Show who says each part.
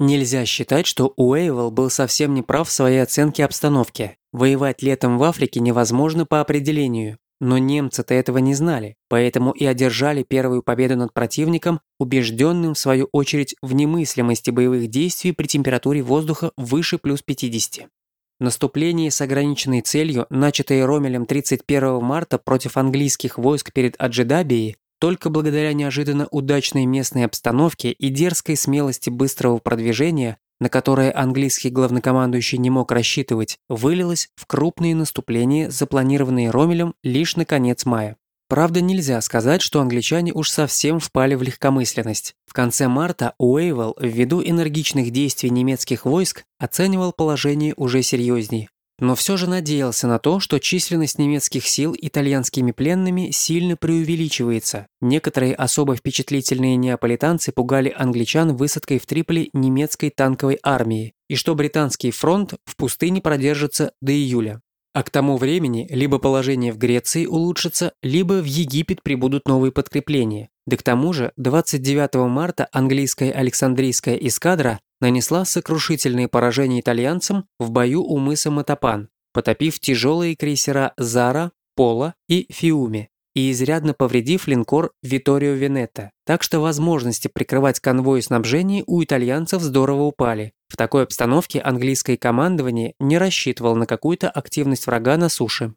Speaker 1: Нельзя считать, что Уэйвелл был совсем не прав в своей оценке обстановки. Воевать летом в Африке невозможно по определению. Но немцы-то этого не знали, поэтому и одержали первую победу над противником, убежденным в свою очередь в немыслимости боевых действий при температуре воздуха выше плюс 50. Наступление с ограниченной целью, начатое Ромелем 31 марта против английских войск перед Аджидабией, только благодаря неожиданно удачной местной обстановке и дерзкой смелости быстрого продвижения, на которое английский главнокомандующий не мог рассчитывать, вылилось в крупные наступления, запланированные Ромелем лишь на конец мая. Правда, нельзя сказать, что англичане уж совсем впали в легкомысленность. В конце марта Уэйвелл, ввиду энергичных действий немецких войск, оценивал положение уже серьезней но все же надеялся на то, что численность немецких сил итальянскими пленными сильно преувеличивается. Некоторые особо впечатлительные неаполитанцы пугали англичан высадкой в Триполи немецкой танковой армии и что британский фронт в пустыне продержится до июля. А к тому времени либо положение в Греции улучшится, либо в Египет прибудут новые подкрепления. Да к тому же 29 марта английская Александрийская эскадра нанесла сокрушительные поражения итальянцам в бою у мыса Матапан, потопив тяжелые крейсера «Зара», «Пола» и «Фиуми» и изрядно повредив линкор «Виторио Венетта». Так что возможности прикрывать конвой снабжения у итальянцев здорово упали. В такой обстановке английское командование не рассчитывало на какую-то активность врага на суше.